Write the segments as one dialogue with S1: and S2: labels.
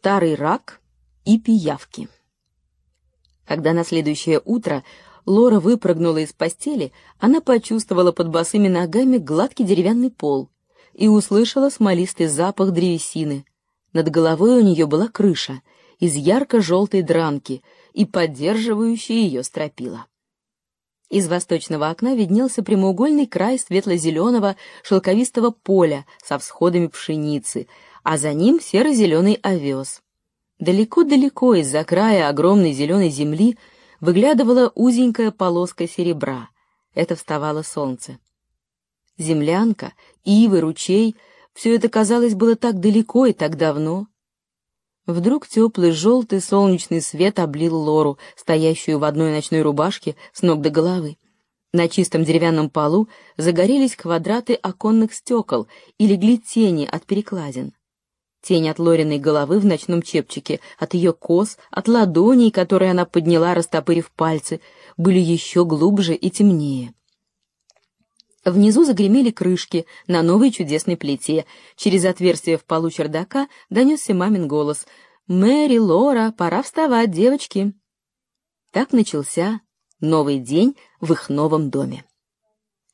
S1: старый рак и пиявки. Когда на следующее утро Лора выпрыгнула из постели, она почувствовала под босыми ногами гладкий деревянный пол и услышала смолистый запах древесины. Над головой у нее была крыша из ярко-желтой дранки и поддерживающая ее стропила. Из восточного окна виднелся прямоугольный край светло-зеленого шелковистого поля со всходами пшеницы, а за ним серо-зеленый овес. Далеко-далеко из-за края огромной зеленой земли выглядывала узенькая полоска серебра. Это вставало солнце. Землянка, ивы, ручей — все это, казалось, было так далеко и так давно. Вдруг теплый желтый солнечный свет облил Лору, стоящую в одной ночной рубашке с ног до головы. На чистом деревянном полу загорелись квадраты оконных стекол и легли тени от перекладин. Тень от Лориной головы в ночном чепчике, от ее кос, от ладоней, которые она подняла, растопырив пальцы, были еще глубже и темнее. Внизу загремели крышки на новой чудесной плите. Через отверстие в полу чердака донесся мамин голос. «Мэри, Лора, пора вставать, девочки!» Так начался новый день в их новом доме.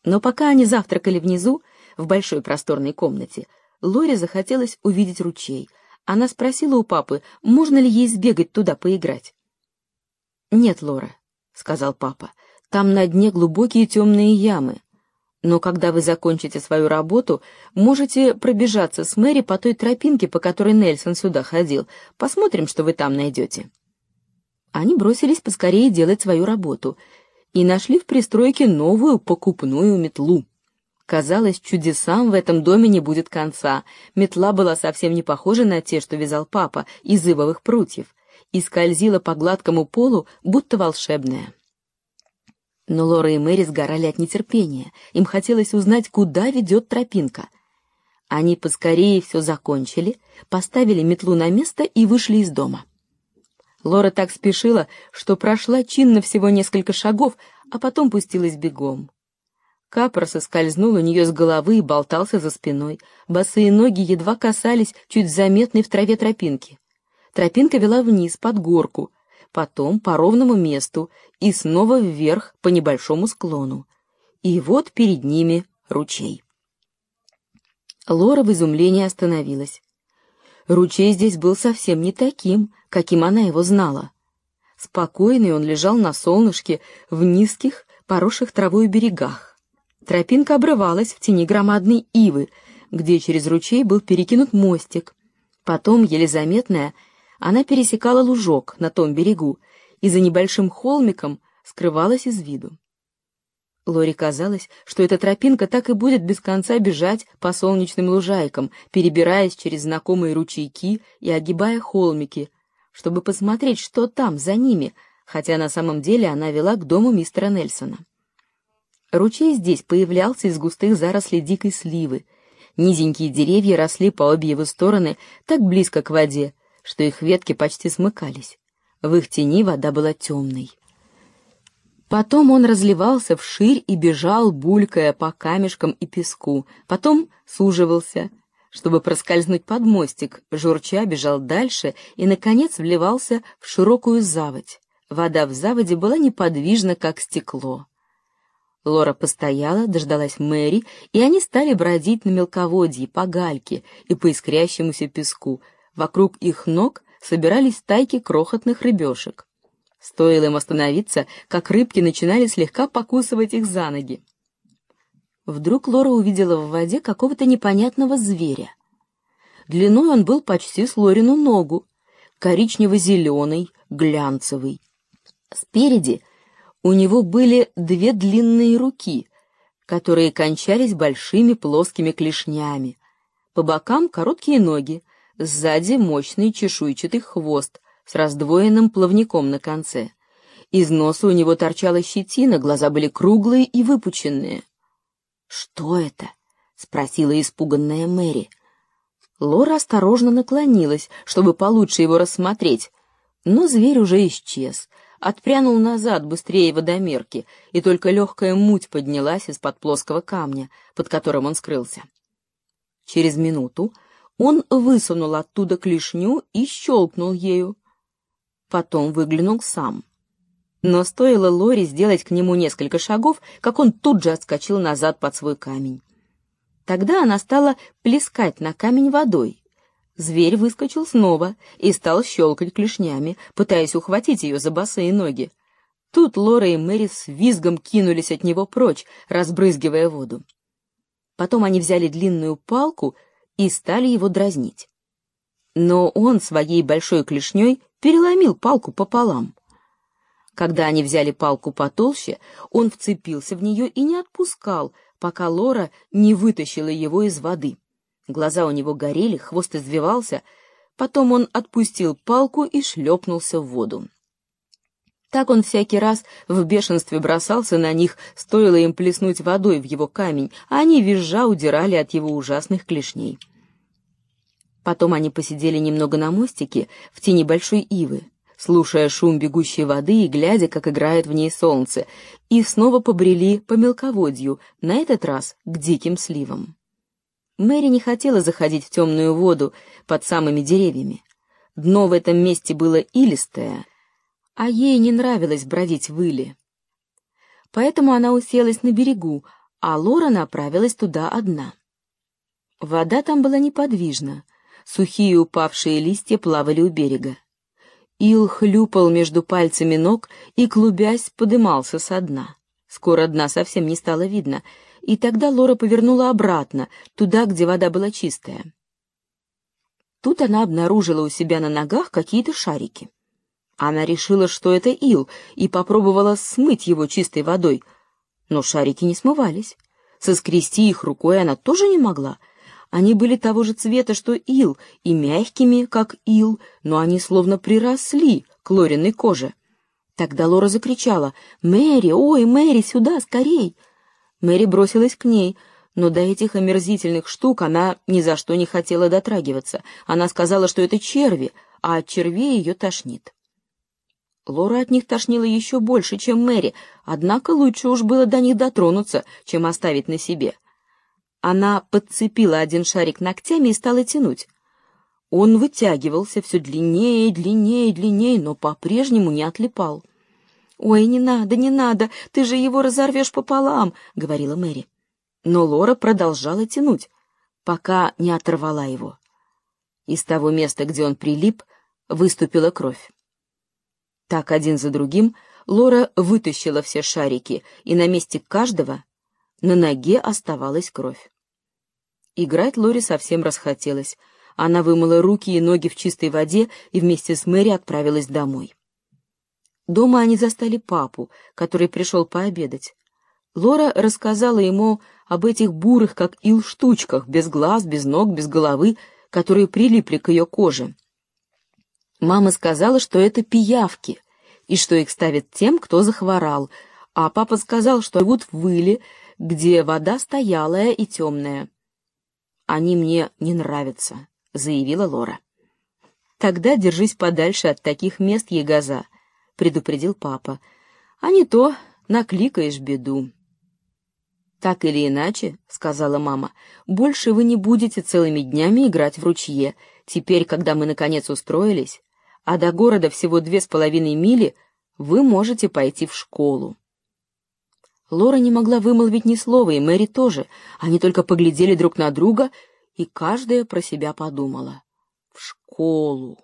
S1: Но пока они завтракали внизу, в большой просторной комнате, Лоре захотелось увидеть ручей. Она спросила у папы, можно ли ей сбегать туда поиграть. «Нет, Лора», — сказал папа, — «там на дне глубокие темные ямы. Но когда вы закончите свою работу, можете пробежаться с Мэри по той тропинке, по которой Нельсон сюда ходил. Посмотрим, что вы там найдете». Они бросились поскорее делать свою работу и нашли в пристройке новую покупную метлу. Казалось, чудесам в этом доме не будет конца. Метла была совсем не похожа на те, что вязал папа, из ивовых прутьев, и скользила по гладкому полу, будто волшебная. Но Лора и Мэри сгорали от нетерпения. Им хотелось узнать, куда ведет тропинка. Они поскорее все закончили, поставили метлу на место и вышли из дома. Лора так спешила, что прошла чинно всего несколько шагов, а потом пустилась бегом. Капор соскользнул у нее с головы и болтался за спиной. Босые ноги едва касались чуть заметной в траве тропинки. Тропинка вела вниз, под горку, потом по ровному месту и снова вверх по небольшому склону. И вот перед ними ручей. Лора в изумлении остановилась. Ручей здесь был совсем не таким, каким она его знала. Спокойный он лежал на солнышке в низких, поросших травой берегах. Тропинка обрывалась в тени громадной ивы, где через ручей был перекинут мостик. Потом, еле заметная, она пересекала лужок на том берегу и за небольшим холмиком скрывалась из виду. Лори казалось, что эта тропинка так и будет без конца бежать по солнечным лужайкам, перебираясь через знакомые ручейки и огибая холмики, чтобы посмотреть, что там за ними, хотя на самом деле она вела к дому мистера Нельсона. Ручей здесь появлялся из густых зарослей дикой сливы. Низенькие деревья росли по обе его стороны так близко к воде, что их ветки почти смыкались. В их тени вода была темной. Потом он разливался вширь и бежал, булькая по камешкам и песку. Потом суживался, чтобы проскользнуть под мостик, журча бежал дальше и, наконец, вливался в широкую заводь. Вода в заводе была неподвижна, как стекло. Лора постояла, дождалась Мэри, и они стали бродить на мелководье, по гальке и по искрящемуся песку. Вокруг их ног собирались стайки крохотных рыбешек. Стоило им остановиться, как рыбки начинали слегка покусывать их за ноги. Вдруг Лора увидела в воде какого-то непонятного зверя. Длиной он был почти с Лорину ногу, коричнево-зеленый, глянцевый. Спереди — у него были две длинные руки, которые кончались большими плоскими клешнями. По бокам короткие ноги, сзади мощный чешуйчатый хвост с раздвоенным плавником на конце. Из носа у него торчала щетина, глаза были круглые и выпученные. «Что это?» — спросила испуганная Мэри. Лора осторожно наклонилась, чтобы получше его рассмотреть, но зверь уже исчез — отпрянул назад быстрее водомерки, и только легкая муть поднялась из-под плоского камня, под которым он скрылся. Через минуту Он высунул оттуда клешню и щелкнул ею. Потом выглянул сам. Но стоило Лори сделать к нему несколько шагов, как он тут же отскочил назад под свой камень. Тогда она стала плескать на камень водой. Зверь выскочил снова и стал щелкать клешнями, пытаясь ухватить ее за босые ноги. Тут Лора и Мэри с визгом кинулись от него прочь, разбрызгивая воду. Потом они взяли длинную палку и стали его дразнить. Но он своей большой клешней переломил палку пополам. Когда они взяли палку потолще, он вцепился в нее и не отпускал, пока Лора не вытащила его из воды. Глаза у него горели, хвост извивался, потом он отпустил палку и шлепнулся в воду. Так он всякий раз в бешенстве бросался на них, стоило им плеснуть водой в его камень, а они визжа удирали от его ужасных клешней. Потом они посидели немного на мостике в тени большой ивы слушая шум бегущей воды и глядя, как играет в ней солнце, и снова побрели по мелководью, на этот раз к диким сливам. Мэри не хотела заходить в темную воду под самыми деревьями. Дно в этом месте было илистое, а ей не нравилось бродить в иле. Поэтому она уселась на берегу, а Лора направилась туда одна. Вода там была неподвижна, сухие упавшие листья плавали у берега. Ил хлюпал между пальцами ног и, клубясь, подымался со дна. Скоро дна совсем не стало видно, и тогда Лора повернула обратно, туда, где вода была чистая. Тут она обнаружила у себя на ногах какие-то шарики. Она решила, что это ил, и попробовала смыть его чистой водой, но шарики не смывались. Соскрести их рукой она тоже не могла — они были того же цвета, что ил, и мягкими, как ил, но они словно приросли к Лориной коже. Тогда Лора закричала «Мэри, ой, Мэри, сюда, скорей!» Мэри бросилась к ней, но до этих омерзительных штук она ни за что не хотела дотрагиваться. Она сказала, что это черви, а от червей ее тошнит. Лора от них тошнила еще больше, чем Мэри, однако лучше уж было до них дотронуться, чем оставить на себе. Она подцепила один шарик ногтями и стала тянуть. Он вытягивался все длиннее, длиннее, длиннее, но по-прежнему не отлипал. «Ой, не надо, не надо, ты же его разорвешь пополам», — говорила Мэри. Но Лора продолжала тянуть, пока не оторвала его. Из того места, где он прилип, выступила кровь. Так один за другим Лора вытащила все шарики, и на месте каждого на ноге оставалась кровь. Играть Лори совсем расхотелось. Она вымыла руки и ноги в чистой воде и вместе с Мэри отправилась домой. Дома они застали папу, который пришел пообедать. Лора рассказала ему об этих бурых, как ил, штучках, без глаз, без ног, без головы, которые прилипли к ее коже. Мама сказала, что это пиявки, и что их ставят тем, кто захворал, а папа сказал, что живут в выле, где вода стоялая и темная. «Они мне не нравятся», — заявила Лора. «Тогда держись подальше от таких мест, Егоза», — предупредил папа. «А не то накликаешь беду». «Так или иначе», — сказала мама, — «больше вы не будете целыми днями играть в ручье. Теперь, когда мы наконец устроились, а до города всего две с половиной мили, вы можете пойти в школу». Лора не могла вымолвить ни слова, и Мэри тоже. Они только поглядели друг на друга, и каждая про себя подумала. В школу.